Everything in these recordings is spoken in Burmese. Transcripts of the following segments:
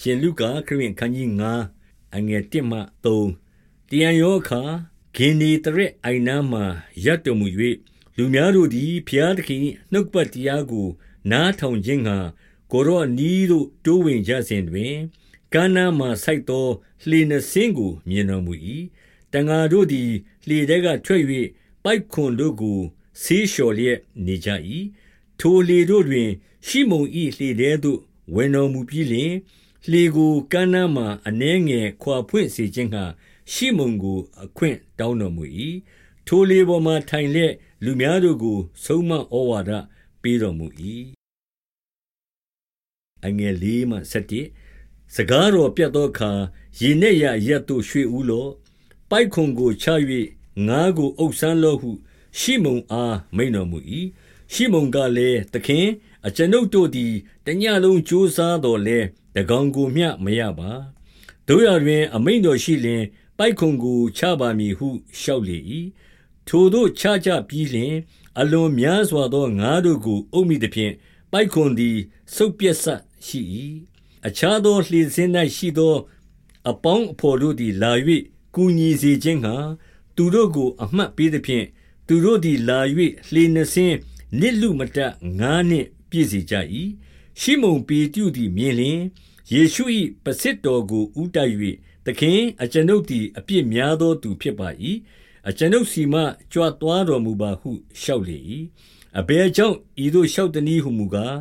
ရှင်လုကာခရစ်ခန်းကြီး9အငယ်1မှ3တယံယောခာဂင်နေတရက်အိုင်နာမှာရပ်တော်မူ၍လူများတို့သည်ဖျားသခင်နှုတ်ပတ်တရားကို နားထောင်ခြင်းငှာကိုရောနီးတို့တိုးဝင်ကြစဉ်တွင်ကမ်းနားမှဆိုက်သောလှေနှစင်းကို မြင်တော်မူ၏တန်ဃာတို့သည်လှေထဲကထွက်၍ပိုက်ခွန်တို့ကိုဆေးလျှော်လျက်နေကြ၏ထိုလေတို့တွင် ရှိမုန်၏လှေထဲသို့ဝင်တော်မူပြီးလျှင် လှေကိုကမ်းနားမှအနှဲငယ်ခွာဖွင့်စေခြင်းငှာရှိမုန်ကိုအခွင့်တောင်းတော်မူ၏ထိုလေပေါ်မှထိုင်လျက်လူများတို့ကို ဆုံးမဩဝါဒပေးတော်မူ၏အငယ်လေးမှ7စကားတော်ပြတ်သောအခါရေနှင့်ရရက်သို့ရွှေ့ဦးလော့ပိုက်ခွန်ကိုချ၍ငါးကိုအုပ်ဆန်းလော့ဟု ရှိမုန်အားမိန်တော်မူ၏ရှိမုန်ကလည်းသခင်အကျွန်ုပ်တို့သည်တညလုံးကြိုးစားတော်လဲ တကောင်ကိုမျှမရပါတို့ရတွင် အမိန်တော်ရှိလျင် ပိုက်ခွန်ကိုချပါမည်ဟုလျှောက်လေ၏ထိုတို့ချကြပြီးလျင် အလွန်များစွာသောငါးတို့ကိုအုပ်မိသည်ဖြင့်ပိုက်ခွန်သည်စုပ်ပြက်ဆရှိ၏အခြားသောလှေစင်း၌ရှိသော အပေါင်းအဖော်တို့သည်လာ၍ကူညီစေခြင်းငှာသူတို့ကို အမှတ်ပေးသည်ဖြင့်သူတို့သည်လာ၍လှေနှစင်းနစ်လူမတငါးနှင့်ပြည့်စေကြ၏ ရှိမုန်ပေတျုသည်မြင်လျင်ယေရှု၏ပစစ်တော်ကိုဥတိုက်၍သခင်အကျွန်ုပ်သည်အပြစ်များသောသူဖြစ်ပါ၏အကျွန်ုပ်စီမှကြွသွားတော်မူပါဟုလျှောက်လေ၏အဘယ်ကြောင့်ဤသို့လျှောက်တနည်းဟုမူကား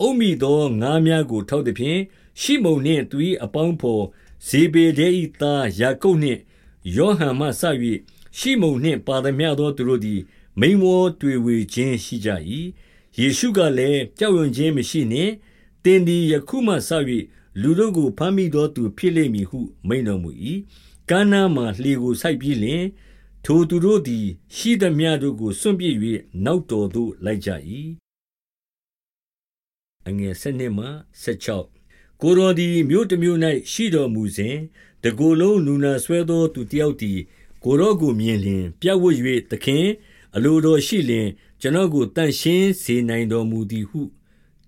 အုံမိသောငါးများကိုထောက်သည်ဖြင့်ရှိမုန်နှင့်သူ၏အပေါင်းဖော်ဇေဘေဒဲ၏သားယာကုပ်နှင့်ယောဟန်မှဆ၍ရှိမုန်နှင့်ပါသမျှသောသူတို့သည်မိန်မောတွေ့ဝေခြင်းရှိကြ၏ ယေရှုကလည်းကြောက်ရွံ့ခြင်းမရှိနှင့်တင်သည်ယခုမှဆ၍လူတို့ကိုဖမ်းမိသောသူဖြစ်လိမ့်မည်ဟုမိန်တော်မူ၏ကမ်းနားမှလှေကိုဆိုက်ပြီးလျှင်ထိုသူတို့သည် ရှိသမျှတို့ကိုစွန့်ပစ်၍နောက်တော်သို့လိုက်ကြ၏အငယ်၁၂မှ၁၆ကိုတော်သည်မြို့တစ်မြို့၌ရှိတော်မူစဉ်တကိုယ်လုံးနူနာဆွဲသောသူတစ်ယောက်သည်ကိုတော်ကိုမြင်လျင်ပြတ်ဝတ်၍သခင် အလိုတော်ရှိလျင် ကျွန်တော်ကိုတန့်ရှင်းစေနိုင်တော်မူသည်ဟု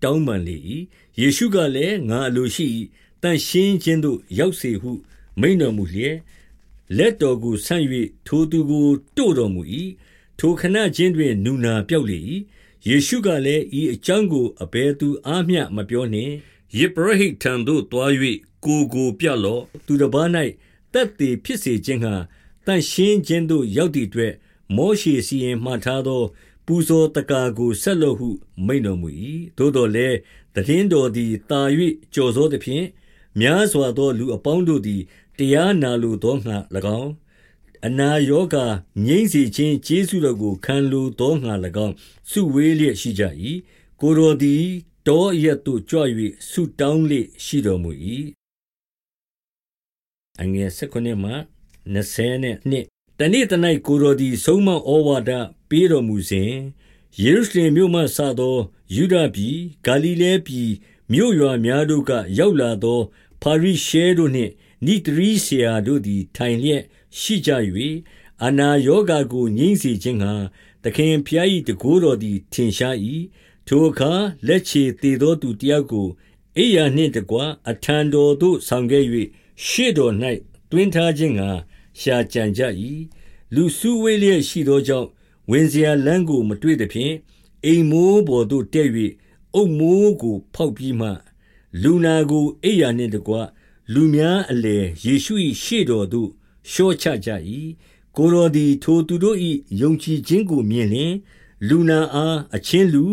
တောင်းပန်လေ၏ယေရှုကလည်းငါအလိုရှိ၏တန့်ရှင်းခြင်းသို့ရောက်စေဟု မိန်တော်မူလျက်လက်တော်ကိုဆန့်၍ထိုသူကိုတို့တော်မူ၏ထိုခဏချင်းတွင်နူနာပြောက်လေ၏ယေရှုကလည်းဤအကြောင်းကိုအဘယ်သူအားမျှမပြောနှင့်ယေဘရဟိထံသို့တွား၍ကိုကိုပြလော့သူတစ်ပါး၌တက်သေးဖြစ်စေခြင်းဟာတန်ရှင်းခြင်းသို့ရောက်သည့်အတွက်မောရှေစီရင်မှထားသောပူ ဇော်တကာကိုဆက်လို့ဟု မိန်တော်မူ၏သို့တော်လည်းတည်င်းတော်သည်တာ၍ကြော်စောသဖြင့်များစွာသောလူအပေါင်းတို့သည်တရားနာလိုသောငှါ၎င်းအနာရောဂါငြိမ့်စေခြင်းကျေးဇူးတော်ကိုခံလိုသောငှါ၎င်းစုဝေးလျက်ရှိကြ၏ကိုတော်သည်တောအရက်သို့ကြွ၍ဆုတောင်းလေရှိတော်မူ၏အငယ်၁၉မှ20နှစ် တနေ့တ၌ကိုတော်သည်ဆုံးမဩဝါဒပေးတော်မူစဉ်ယေရုရှလင်မြို့မှစသောယူဒပြည်ဂါလိလဲပြည်မြို့ရွာများတို့ကရောက်လာသောပါရိရှဲတို့နှင့်နိတရီဆရာတို့သည် ထိုင်လျက်ရှိကြ၍အနာယောဂါကိုငြိမ့်စေခြင်းငှာသခင်ဖျား၏တကိုးတော်သည်ထင်ရှား၏ထိုအခါလက်ချေသေးသောသူတယောက်ကိုအိယာနှင့်တကွအထံတော်သို့ဆောင်ခဲ့၍ရှေ့တော်၌တွင်ထားခြင်းငှာ ရှာကြံကြ၏လူစုဝေးလျက်ရှိသောကြောင့်ဝင်စရာလမ်းကိုမတွေ့သဖြင့်အိမ်မိုးပေါ်သို့တက်၍အုတ်မိုးကို ဖောက်ပြီးမှ လူနာကိုအိယာနှင့်တကွလူများအလေယေရှု၏ရှေ့တော်သို့ရှော့ချကြ၏ကိုတော်သည်ထိုသူတို့၏ယုံကြည်ခြင်းကိုမြင်လျင်လူနာအားအချင်းလူ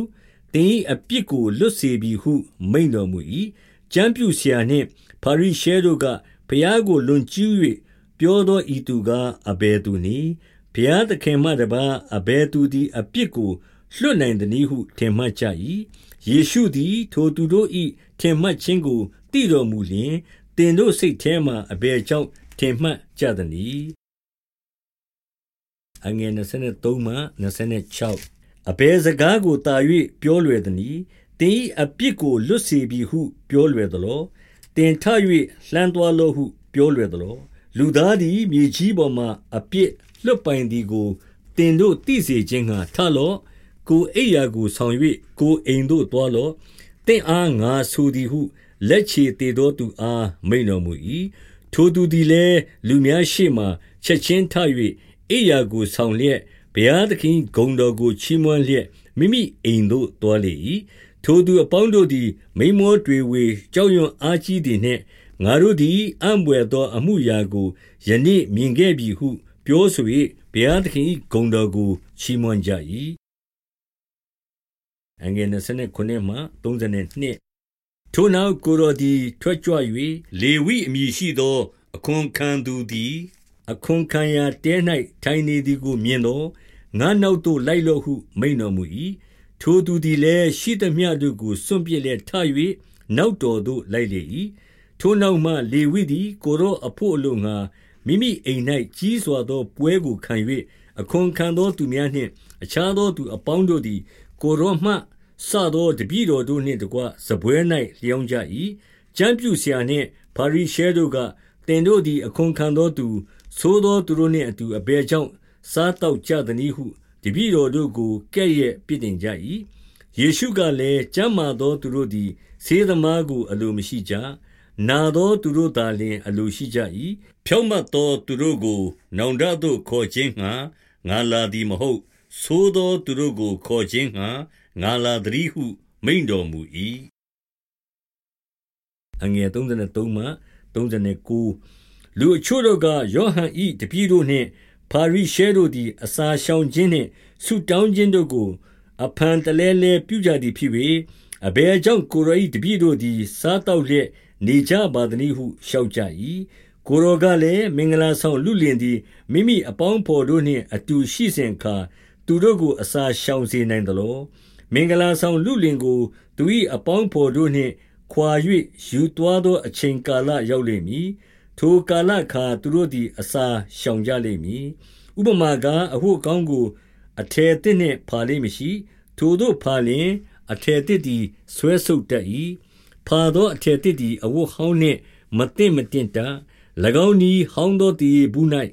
တင်၏အပြစ်ကိုလွတ်စေပြီဟု မိန့်တော်မူ၏ကျမ်းပြူဆရာနှင့်ပါရိရှဲတို့ကဖျားကိုလွန်ကျူး၍ ပြောသောဤသူကားအဘယ်သူနည်းဘုရားသခင်မှတပါအဘယ်သူသည်အပြစ်ကိုလွတ်နိုင်သည်ဟုထင်မှတ်ကြ၏ယေရှုသည် ထိုသူတို့၏ထင်မှတ်ခြင်းကိုသိတော်မူလျှင်တင်တို့စိတ်ထဲမှအဘယ်ကြောင့်ထင်မှတ်ကြသနည်းအငယ်23မှ26အဘယ်စကားကိုတာ၍ပြောလွယ်သနည်းတင်းအပြစ်ကိုလွတ်စေပြီဟု ပြောလွယ်သလောတင်ထ၍လှမ်းသွားလောဟု ပြောလွယ်သလော လူသားသည်မြေကြီးပေါ်မှအပြစ်လွတ်ပိုင်သည်ကိုတင်တို့သိစေခြင်းငှာထလော့ကိုအိယာကိုဆောင်၍ကိုအိမ်သို့သွားလော့သင့်အားငါဆိုသည်ဟုလက်ခြေသေသောသူအားမိန့်တော်မူ၏။ထိုသူသည်လည်းလူများရှေ့မှာချက်ခြင်းထ၍အိပ်ရာကိုဆောင်လျက်၊ဘုရားသခင်၏ဂုဏ်တော်ကိုချီးမွမ်းလျက်မိမိအိမ်သို့သွားလေ၏။ထိုသူအပေါင်းတို့သည်မိန်းမောတွေဝေ၍ကြောက်ရွံ့အားကြီးသည်နှင့်၊ ငါတို့သည်အံ့ဘွယ်သောအမှုအရာကိုယနေ့မြင်ခဲ့ပြီဟု ပြောဆို၍ဘုရားသခင်၏ဂုဏ်တော်ကိုချီးမွမ်းကြ၏။ထိုနောက်ကိုယ်တော်သည်ထွက်ကြွ၍၊လေဝိအမည်ရှိသော အခွန်ခံသူသည် အခွန်ခံရာတဲ၌ထိုင်နေသည်ကိုမြင်သော်၊ငါ့နောက်သို့လိုက်လော့ဟု မိန့်တော်မူ၏။ထိုသူသည်လည်းရှိသမျှတို့ကိုစွန့်ပစ်လျက်ထ၍နောက်တော်သို့လိုက်လေ၏။ ထိုနောက်မှလေဝိသည်ကိုယ်တော်အဘို့အလိုငှါမိမိအိမ်၌ကြီးစွာသောပွဲကိုခံ၍၊အခွန်ခံသောသူများနှင့် အခြားသောသူအပေါင်းတို့သည် ကိုယ်တော်မှစသောတပည့်တော်တို့နှင့်တကွစားပွဲ၌လျောင်းကြ၏။ကျမ်းပြုဆရာနှင့်ဖာရိရှဲတို့က၊သင်တို့သည်အခွန်ခံသောသူ၊ဆိုးသောသူတို့နှင့်အတူအဘယ်ကြောင့်စားသောက်ကြသနည်းဟုတပည့်တော်တို့ကိုကဲ့ရဲ့ပြစ်တင်ကြ၏။ယေရှုကလည်း၊ကျန်းမာသောသူတို့သည်ဆေးသမားကိုအလိုမရှိကြ။ နာသောသူတို့သာလျှင်အလိုရှိကြ၏။ဖြောင့်မတ်သောသူတို့ကို နောင်တသို့ခေါ်ခြင်းငှါငါလာသည်မဟုတ်။ဆိုးသောသူတို့ကို ခေါ်ခြင်းငှါငါလာသတည်းဟု မိန့်တော်မူ၏။လူအချို့တို့က၊ယောဟန်၏တပည့်တို့နှင့်ဖာရိရှဲတို့သည် အစာရှောင်ခြင်းနှင့်ဆုတောင်းခြင်းတို့ကို အဖန်တလဲလဲပြုကြသည်ဖြစ်၍၊အဘယ်ကြောင့်ကိုယ်တော်၏တပည့်တို့သည် စားသောက်လျက် နေကြပါသနည်းဟုလျှောက်ကြ၏။ကိုယ်တော်ကလည်း၊မင်္ဂလာဆောင်လုလင်သည်မိမိအပေါင်းအဘော်တို့နှင့်အတူရှိစဉ်အခါသူတို့ကိုအစာရှောင်စေနိုင်သလော။မင်္ဂလာဆောင်လုလင်ကိုသူ၏အပေါင်းအဘော်တို့နှင့်ခွါ၍ယူသွားသောအချိန်ကာလရောက်လိမ့်မည်။ထိုကာလအခါသူတို့သည်အစာရှောင်ကြလိမ့်မည်။ဥပမာကား၊အဝတ်ဟောင်းကိုအထည်သစ်နှင့်ဖါလေ့မရှိ။ထိုသို့ဖါလျှင်အထည်သစ်သည်ဆွဲဆုတ်တတ်၏။ ဖါသောအထည်သစ်သည်အဝတ်ဟောင်းနှင့်မသင့်မတင့်တတ်။၎င်းနည်းဟောင်းသောသားရေဘူး၌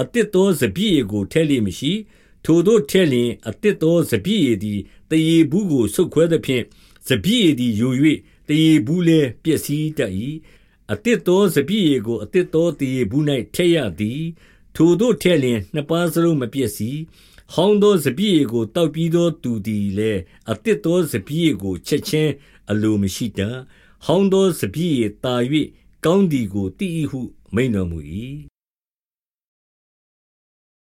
အသစ်သောစပျစ်ရည်ကိုထည့်လေ့မရှိ။ထိုသို့ထည့်လျှင်အသစ်သောစပျစ်ရည်သည်သားရေဘူးကိုဆုတ်ခွဲသဖြင့်စပျစ်ရည်သည်ယို၍သားရေဘူးလည်းပျက်စီးတတ်၏။အသစ်သောစပျစ်ရည်ကိုအသစ်သောသားရေဘူး၌ထည့်ရသည်။ထိုသို့ထည့်လျှင်နှစ်ပါးစလုံးမပျက်စီး။ ဟောင်းသောစပျစ်ရည်ကိုသောက်ပြီးသောသူသည်လည်းအသစ်သောစပျစ်ရည်ကိုချက်ခြင်းအလိုမရှိတတ်။ဟောင်းသောစပျစ်ရည်သာ၍ကောင်းသည်ကိုသိ၏ဟုမိန့်တော်မူ၏။